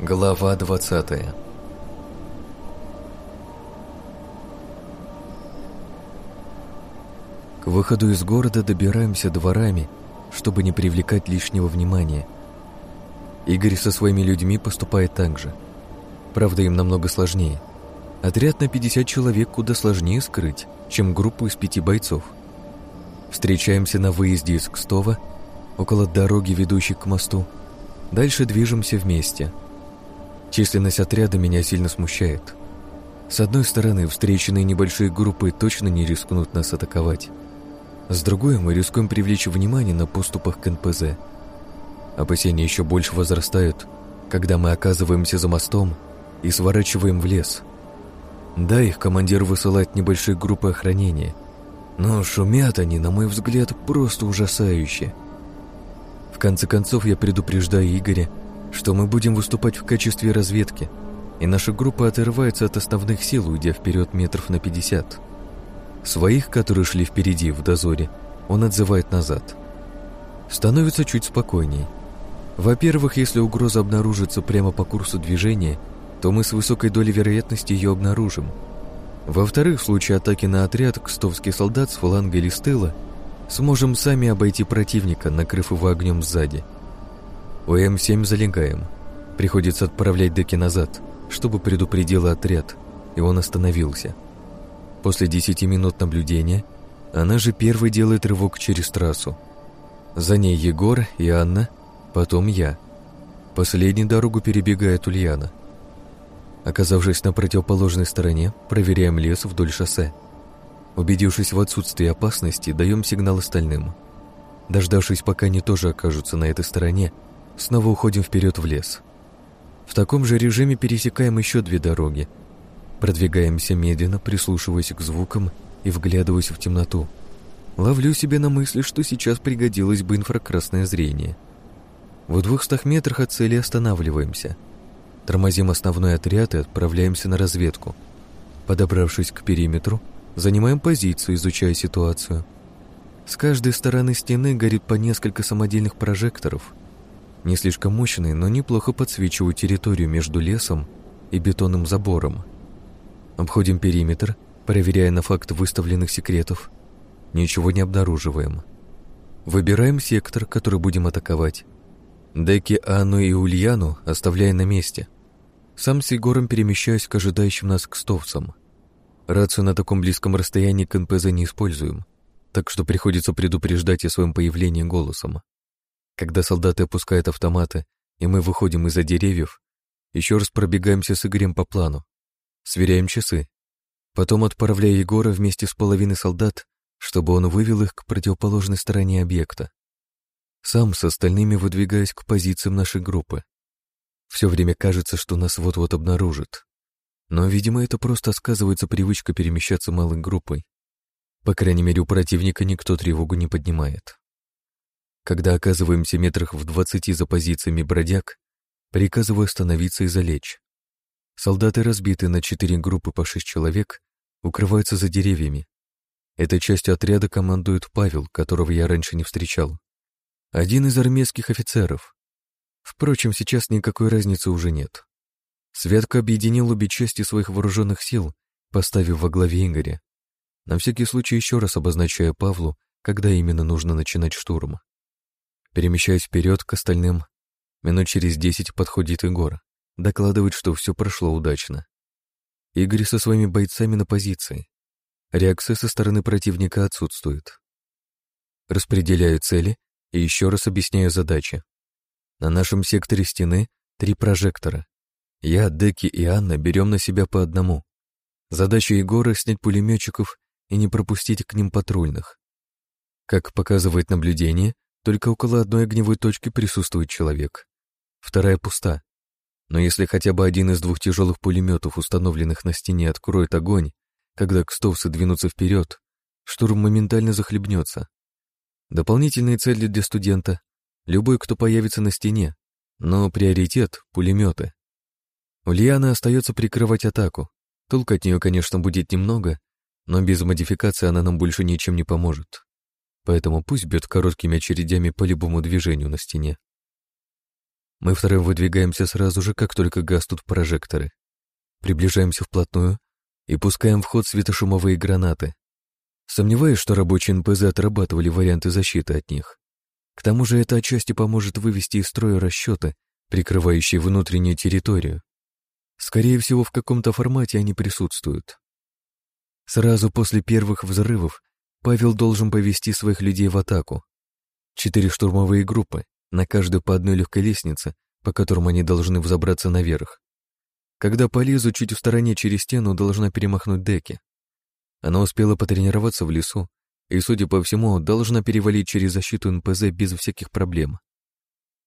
Глава 20 К выходу из города добираемся дворами, чтобы не привлекать лишнего внимания. Игорь со своими людьми поступает так же. Правда, им намного сложнее. Отряд на 50 человек куда сложнее скрыть, чем группу из пяти бойцов. Встречаемся на выезде из Кстова, около дороги, ведущей к мосту. Дальше движемся вместе. Численность отряда меня сильно смущает. С одной стороны, встреченные небольшие группы точно не рискнут нас атаковать. С другой, мы рискуем привлечь внимание на поступах к НПЗ. Опасения еще больше возрастают, когда мы оказываемся за мостом и сворачиваем в лес. Да, их командир высылает небольшие группы охранения, но шумят они, на мой взгляд, просто ужасающе. В конце концов, я предупреждаю Игоря, что мы будем выступать в качестве разведки, и наша группа отрывается от основных сил, уйдя вперед метров на 50. Своих, которые шли впереди в дозоре, он отзывает назад. Становится чуть спокойней. Во-первых, если угроза обнаружится прямо по курсу движения, то мы с высокой долей вероятности ее обнаружим. Во-вторых, в случае атаки на отряд, кстовский солдат с фланга или с тыла сможем сами обойти противника, накрыв его огнем сзади. У М7 залегаем. Приходится отправлять деки назад, чтобы предупредил отряд, и он остановился. После 10 минут наблюдения она же первой делает рывок через трассу. За ней Егор и Анна, потом я. Последней дорогу перебегает Ульяна. Оказавшись на противоположной стороне, проверяем лес вдоль шоссе. Убедившись в отсутствии опасности, даем сигнал остальным. Дождавшись, пока они тоже окажутся на этой стороне, снова уходим вперед в лес. В таком же режиме пересекаем еще две дороги, Продвигаемся медленно, прислушиваясь к звукам и вглядываясь в темноту. Ловлю себе на мысли, что сейчас пригодилось бы инфракрасное зрение. В двухстах метрах от цели останавливаемся. Тормозим основной отряд и отправляемся на разведку. Подобравшись к периметру, занимаем позицию, изучая ситуацию. С каждой стороны стены горит по несколько самодельных прожекторов. Не слишком мощные, но неплохо подсвечивают территорию между лесом и бетонным забором. Обходим периметр, проверяя на факт выставленных секретов. Ничего не обнаруживаем. Выбираем сектор, который будем атаковать. Деки Анну и Ульяну оставляя на месте. Сам с Егором перемещаюсь к ожидающим нас кстовцам. Рацию на таком близком расстоянии к НПЗ не используем, так что приходится предупреждать о своем появлении голосом. Когда солдаты опускают автоматы, и мы выходим из-за деревьев, еще раз пробегаемся с Игорем по плану. Сверяем часы. Потом отправляю Егора вместе с половиной солдат, чтобы он вывел их к противоположной стороне объекта. Сам с остальными выдвигаюсь к позициям нашей группы. Все время кажется, что нас вот-вот обнаружат. Но, видимо, это просто сказывается привычка перемещаться малой группой. По крайней мере, у противника никто тревогу не поднимает. Когда оказываемся метрах в двадцати за позициями бродяг, приказываю остановиться и залечь. Солдаты разбиты на четыре группы по шесть человек, укрываются за деревьями. Этой частью отряда командует Павел, которого я раньше не встречал. Один из армейских офицеров. Впрочем, сейчас никакой разницы уже нет. Святка объединил обе части своих вооруженных сил, поставив во главе Игоря. На всякий случай еще раз обозначая Павлу, когда именно нужно начинать штурм. Перемещаясь вперед к остальным, минут через десять подходит Егор. Докладывает, что все прошло удачно. Игорь со своими бойцами на позиции. Реакция со стороны противника отсутствует. Распределяю цели и еще раз объясняю задачи. На нашем секторе стены три прожектора. Я, Деки и Анна берем на себя по одному. Задача Егора — снять пулеметчиков и не пропустить к ним патрульных. Как показывает наблюдение, только около одной огневой точки присутствует человек. Вторая пуста. Но если хотя бы один из двух тяжелых пулеметов, установленных на стене, откроет огонь, когда кстовцы двинутся вперед, штурм моментально захлебнется. Дополнительные цели для студента — любой, кто появится на стене, но приоритет — пулеметы. Ульяна остается прикрывать атаку. Толку от нее, конечно, будет немного, но без модификации она нам больше ничем не поможет. Поэтому пусть бьет короткими очередями по любому движению на стене. Мы вторым выдвигаемся сразу же, как только гаснут прожекторы. Приближаемся вплотную и пускаем в ход светошумовые гранаты. Сомневаюсь, что рабочие НПЗ отрабатывали варианты защиты от них. К тому же это отчасти поможет вывести из строя расчеты, прикрывающие внутреннюю территорию. Скорее всего, в каком-то формате они присутствуют. Сразу после первых взрывов Павел должен повести своих людей в атаку. Четыре штурмовые группы, на каждую по одной легкой лестнице, по которым они должны взобраться наверх. Когда полезу чуть в стороне через стену, должна перемахнуть деки. Она успела потренироваться в лесу и, судя по всему, должна перевалить через защиту НПЗ без всяких проблем.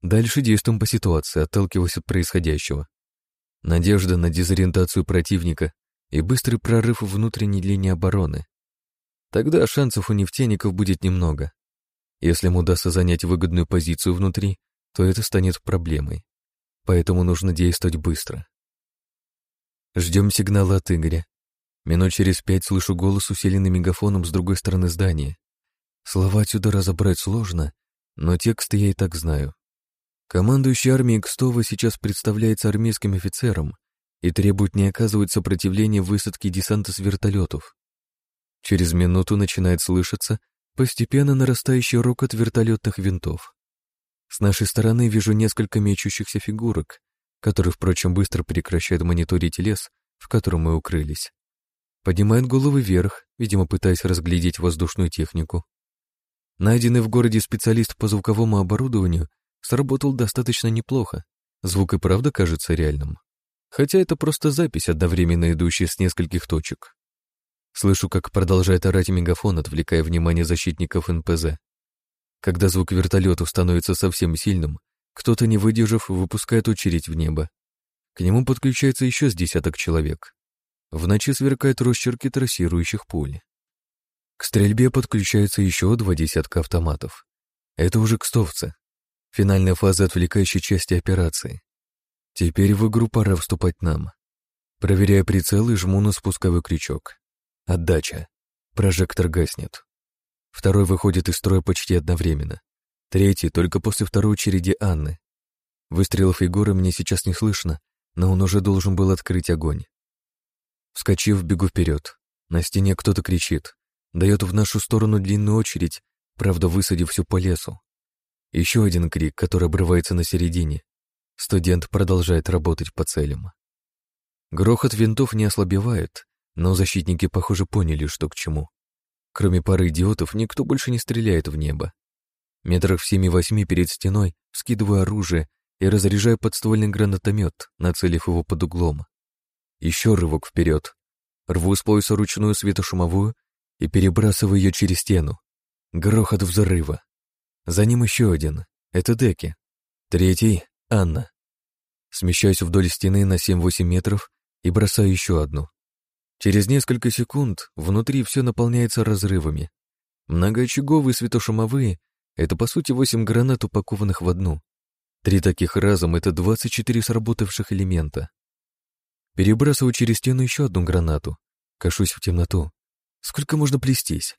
Дальше действуем по ситуации, отталкиваясь от происходящего. Надежда на дезориентацию противника и быстрый прорыв внутренней линии обороны. Тогда шансов у нефтяников будет немного. Если им удастся занять выгодную позицию внутри, то это станет проблемой. Поэтому нужно действовать быстро. Ждем сигнала от Игоря. Минут через пять слышу голос, усиленный мегафоном с другой стороны здания. Слова отсюда разобрать сложно, но текст я и так знаю. Командующий армией Кстова сейчас представляется армейским офицером и требует не оказывать сопротивления высадке десанта с вертолетов. Через минуту начинает слышаться постепенно нарастающий рокот вертолетных винтов. С нашей стороны вижу несколько мечущихся фигурок, которые, впрочем, быстро прекращают мониторить лес, в котором мы укрылись. Поднимают головы вверх, видимо, пытаясь разглядеть воздушную технику. Найденный в городе специалист по звуковому оборудованию сработал достаточно неплохо. Звук и правда кажется реальным. Хотя это просто запись, одновременно идущая с нескольких точек. Слышу, как продолжает орать мегафон, отвлекая внимание защитников НПЗ. Когда звук вертолетов становится совсем сильным, кто-то, не выдержав, выпускает очередь в небо. К нему подключается еще с десяток человек. В ночи сверкают росчерки трассирующих пуль. К стрельбе подключаются еще два десятка автоматов. Это уже кстовцы. Финальная фаза отвлекающей части операции. Теперь в игру пора вступать нам. Проверяя прицел и жму на спусковой крючок. Отдача. Прожектор гаснет. Второй выходит из строя почти одновременно. Третий только после второй очереди Анны. Выстрелов Егора мне сейчас не слышно, но он уже должен был открыть огонь. Вскочив, бегу вперед. На стене кто-то кричит. Дает в нашу сторону длинную очередь, правда, высадив всю по лесу. Еще один крик, который обрывается на середине. Студент продолжает работать по целям. Грохот винтов не ослабевает, но защитники, похоже, поняли, что к чему. Кроме пары идиотов, никто больше не стреляет в небо. Метрах в семи-восьми перед стеной скидываю оружие и разряжаю подствольный гранатомет, нацелив его под углом. Еще рывок вперед. Рву с пояса ручную светошумовую и перебрасываю ее через стену. Грохот взрыва. За ним еще один. Это Деки. Третий — Анна. Смещаюсь вдоль стены на 7-8 метров и бросаю еще одну. Через несколько секунд внутри все наполняется разрывами. Многоочаговые светошумовые — это, по сути, восемь гранат, упакованных в одну. Три таких разом — это 24 сработавших элемента. Перебрасываю через стену еще одну гранату. Кашусь в темноту. Сколько можно плестись?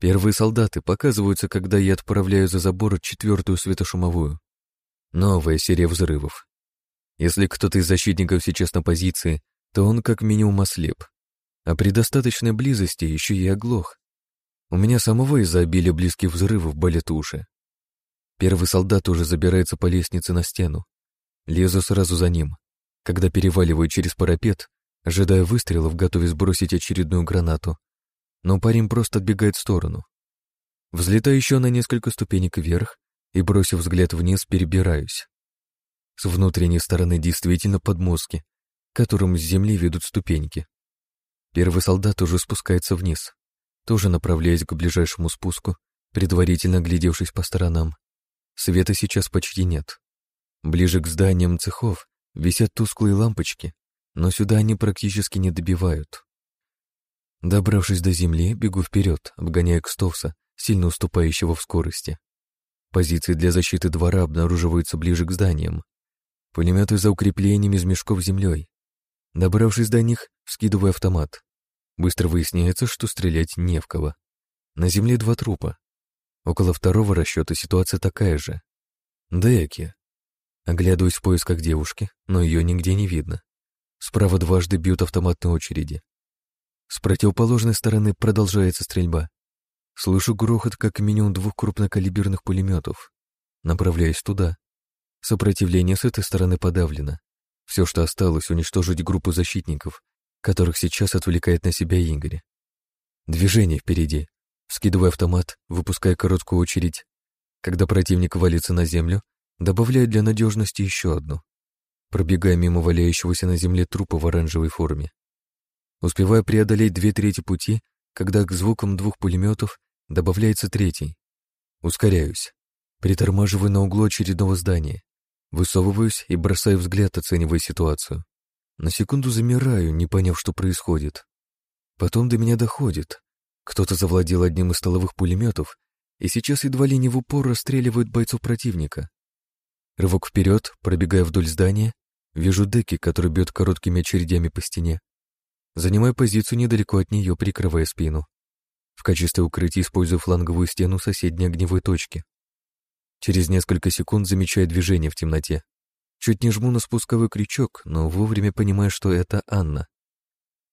Первые солдаты показываются, когда я отправляю за забор четвертую светошумовую. Новая серия взрывов. Если кто-то из защитников сейчас на позиции, то он как минимум ослеп. А при достаточной близости еще и оглох. У меня самого из-за обилия близких взрывов болят уши. Первый солдат уже забирается по лестнице на стену. Лезу сразу за ним. Когда переваливаю через парапет, ожидая выстрелов, готовясь сбросить очередную гранату. Но парень просто отбегает в сторону. Взлетаю еще на несколько ступенек вверх и, бросив взгляд вниз, перебираюсь. С внутренней стороны действительно подмостки, которым с земли ведут ступеньки. Первый солдат уже спускается вниз, тоже направляясь к ближайшему спуску, предварительно глядевшись по сторонам. Света сейчас почти нет. Ближе к зданиям цехов висят тусклые лампочки, но сюда они практически не добивают. Добравшись до земли, бегу вперед, обгоняя Кстовса, сильно уступающего в скорости. Позиции для защиты двора обнаруживаются ближе к зданиям. Пулеметы за укреплениями из мешков землей. Добравшись до них, вскидываю автомат. Быстро выясняется, что стрелять не в кого. На земле два трупа. Около второго расчета ситуация такая же. Деки. Оглядываюсь в поисках девушки, но ее нигде не видно. Справа дважды бьют автоматные очереди. С противоположной стороны продолжается стрельба. Слышу грохот как минимум двух крупнокалиберных пулеметов. Направляюсь туда. Сопротивление с этой стороны подавлено. Все, что осталось, уничтожить группу защитников, которых сейчас отвлекает на себя Игорь. Движение впереди. Скидываю автомат, выпуская короткую очередь. Когда противник валится на землю, добавляю для надежности еще одну. Пробегая мимо валяющегося на земле трупа в оранжевой форме. Успеваю преодолеть две трети пути, когда к звукам двух пулеметов добавляется третий. Ускоряюсь. Притормаживаю на углу очередного здания. Высовываюсь и бросаю взгляд, оценивая ситуацию. На секунду замираю, не поняв, что происходит. Потом до меня доходит. Кто-то завладел одним из столовых пулеметов и сейчас едва ли не в упор расстреливает бойцов противника. Рывок вперед, пробегая вдоль здания, вижу Деки, который бьет короткими очередями по стене. Занимаю позицию недалеко от нее, прикрывая спину. В качестве укрытия использую фланговую стену соседней огневой точки. Через несколько секунд замечаю движение в темноте. Чуть не жму на спусковой крючок, но вовремя понимаю, что это Анна.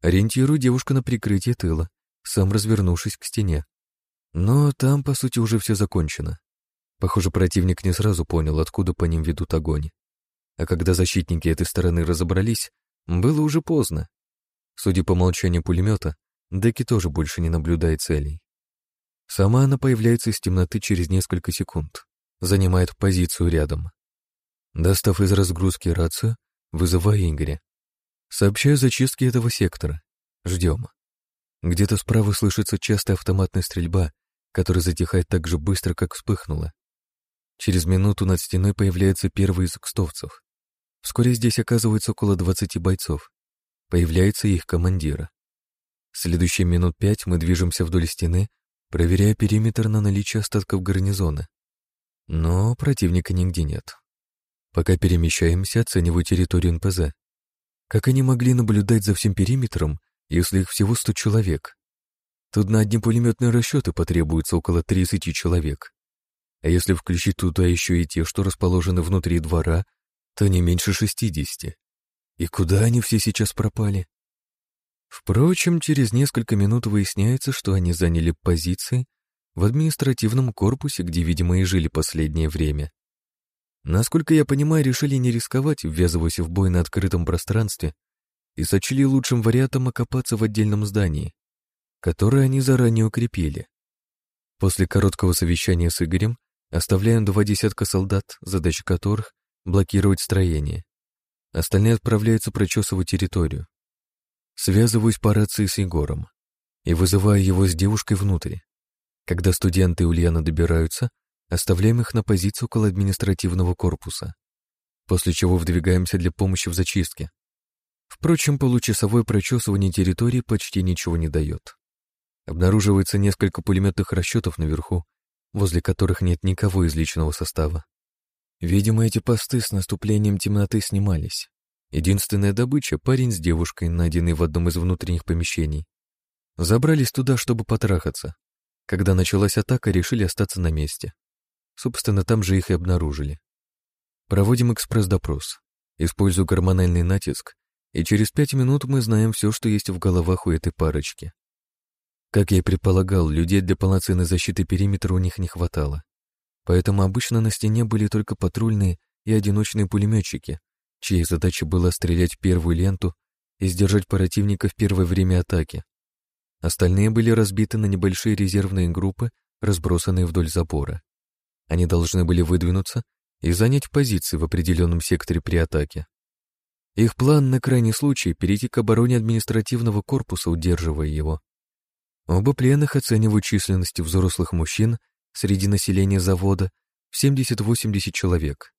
Ориентирую девушку на прикрытие тыла, сам развернувшись к стене. Но там, по сути, уже все закончено. Похоже, противник не сразу понял, откуда по ним ведут огонь. А когда защитники этой стороны разобрались, было уже поздно. Судя по молчанию пулемета, Деки тоже больше не наблюдает целей. Сама она появляется из темноты через несколько секунд занимает позицию рядом. Достав из разгрузки рацию, вызываю Игоря. Сообщаю зачистки этого сектора. Ждем. Где-то справа слышится частая автоматная стрельба, которая затихает так же быстро, как вспыхнула. Через минуту над стеной появляется первый из кстовцев. Вскоре здесь оказывается около 20 бойцов. Появляется их командира. Следующие минут пять мы движемся вдоль стены, проверяя периметр на наличие остатков гарнизона. Но противника нигде нет. Пока перемещаемся, оцениваю территорию НПЗ. Как они могли наблюдать за всем периметром, если их всего сто человек? Тут на одни пулеметные расчеты потребуется около 30 человек. А если включить туда еще и те, что расположены внутри двора, то не меньше 60. И куда они все сейчас пропали? Впрочем, через несколько минут выясняется, что они заняли позиции в административном корпусе, где, видимо, и жили последнее время. Насколько я понимаю, решили не рисковать, ввязываясь в бой на открытом пространстве, и сочли лучшим вариантом окопаться в отдельном здании, которое они заранее укрепили. После короткого совещания с Игорем оставляем два десятка солдат, задача которых — блокировать строение. Остальные отправляются прочесывать территорию. Связываюсь по рации с Егором и вызываю его с девушкой внутрь. Когда студенты Ульяна добираются, оставляем их на позицию около административного корпуса, после чего вдвигаемся для помощи в зачистке. Впрочем, получасовое прочесывание территории почти ничего не дает. Обнаруживается несколько пулеметных расчетов наверху, возле которых нет никого из личного состава. Видимо, эти посты с наступлением темноты снимались. Единственная добыча — парень с девушкой, найденный в одном из внутренних помещений. Забрались туда, чтобы потрахаться, когда началась атака, решили остаться на месте. Собственно, там же их и обнаружили. Проводим экспресс-допрос. Использую гормональный натиск, и через пять минут мы знаем все, что есть в головах у этой парочки. Как я и предполагал, людей для полноценной защиты периметра у них не хватало. Поэтому обычно на стене были только патрульные и одиночные пулеметчики, чьей задачей было стрелять первую ленту и сдержать противника в первое время атаки. Остальные были разбиты на небольшие резервные группы, разбросанные вдоль забора. Они должны были выдвинуться и занять позиции в определенном секторе при атаке. Их план на крайний случай перейти к обороне административного корпуса, удерживая его. Оба пленных оценивают численностью взрослых мужчин среди населения завода в 70-80 человек.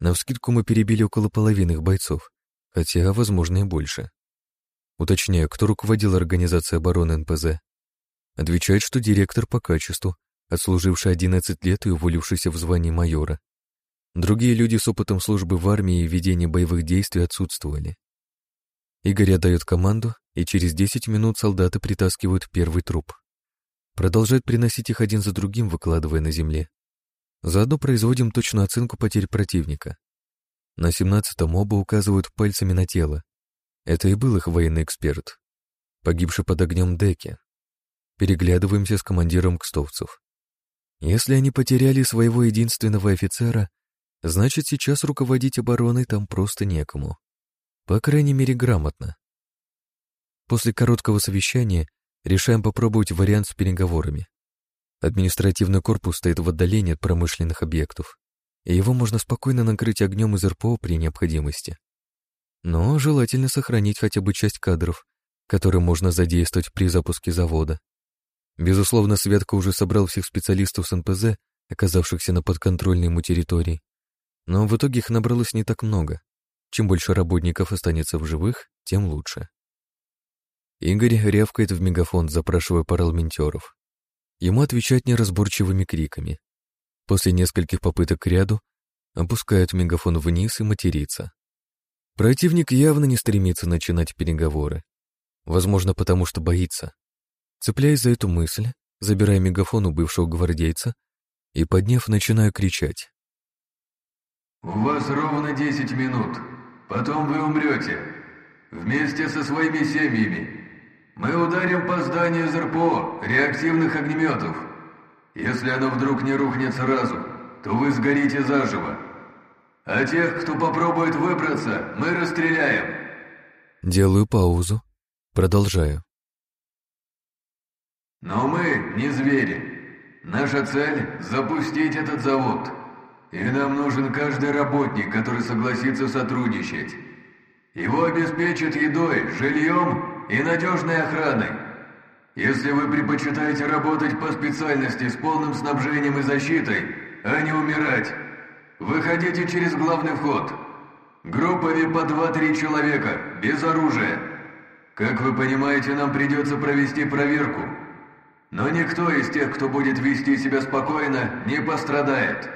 Навскидку мы перебили около половины их бойцов, хотя, возможно, и больше. Уточняю, кто руководил организацией обороны НПЗ. Отвечает, что директор по качеству, отслуживший 11 лет и уволившийся в звании майора. Другие люди с опытом службы в армии и ведения боевых действий отсутствовали. Игорь отдает команду, и через 10 минут солдаты притаскивают первый труп. Продолжают приносить их один за другим, выкладывая на земле. Заодно производим точную оценку потерь противника. На семнадцатом оба указывают пальцами на тело. Это и был их военный эксперт, погибший под огнем Деки. Переглядываемся с командиром кстовцев. Если они потеряли своего единственного офицера, значит, сейчас руководить обороной там просто некому. По крайней мере, грамотно. После короткого совещания решаем попробовать вариант с переговорами. Административный корпус стоит в отдалении от промышленных объектов, и его можно спокойно накрыть огнем из РПО при необходимости. Но желательно сохранить хотя бы часть кадров, которые можно задействовать при запуске завода. Безусловно, Светка уже собрал всех специалистов с НПЗ, оказавшихся на подконтрольной ему территории. Но в итоге их набралось не так много. Чем больше работников останется в живых, тем лучше. Игорь рявкает в мегафон, запрашивая парламентеров. Ему отвечать неразборчивыми криками. После нескольких попыток к ряду опускают мегафон вниз и матерится. Противник явно не стремится начинать переговоры. Возможно, потому что боится. Цепляясь за эту мысль, забирая мегафон у бывшего гвардейца и, подняв, начинаю кричать. «У вас ровно десять минут. Потом вы умрете. Вместе со своими семьями. Мы ударим по зданию ЗРПО реактивных огнеметов. Если оно вдруг не рухнет сразу, то вы сгорите заживо. А тех, кто попробует выбраться, мы расстреляем». Делаю паузу. Продолжаю. Но мы не звери. Наша цель – запустить этот завод. И нам нужен каждый работник, который согласится сотрудничать. Его обеспечат едой, жильем и надежной охраной. Если вы предпочитаете работать по специальности с полным снабжением и защитой, а не умирать, выходите через главный вход. Группами по 2-3 человека, без оружия. Как вы понимаете, нам придется провести проверку – но никто из тех, кто будет вести себя спокойно, не пострадает.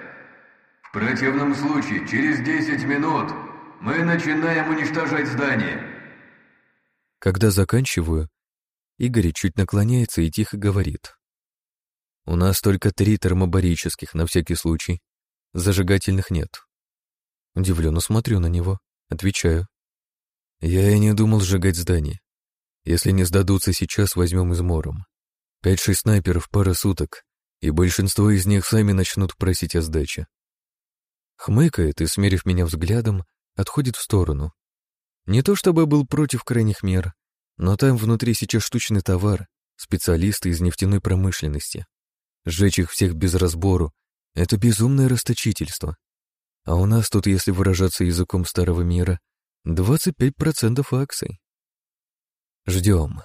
В противном случае, через 10 минут мы начинаем уничтожать здание. Когда заканчиваю, Игорь чуть наклоняется и тихо говорит. У нас только три термобарических, на всякий случай. Зажигательных нет. Удивленно смотрю на него, отвечаю. Я и не думал сжигать здание. Если не сдадутся сейчас, возьмем измором. Пять-шесть снайперов пара суток, и большинство из них сами начнут просить о сдаче. Хмыкает и, смерив меня взглядом, отходит в сторону. Не то чтобы был против крайних мер, но там внутри сейчас штучный товар, специалисты из нефтяной промышленности. Сжечь их всех без разбору — это безумное расточительство. А у нас тут, если выражаться языком старого мира, 25% акций. Ждем.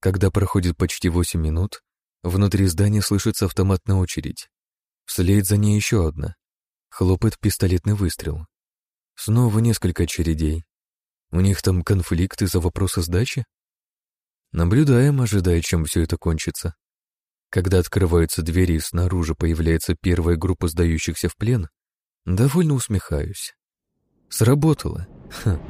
Когда проходит почти восемь минут, внутри здания слышится автоматная очередь. Вслед за ней еще одна. Хлопает пистолетный выстрел. Снова несколько очередей. У них там конфликт из-за вопроса сдачи? Наблюдаем, ожидая, чем все это кончится. Когда открываются двери и снаружи появляется первая группа сдающихся в плен, довольно усмехаюсь. Сработало. Ха.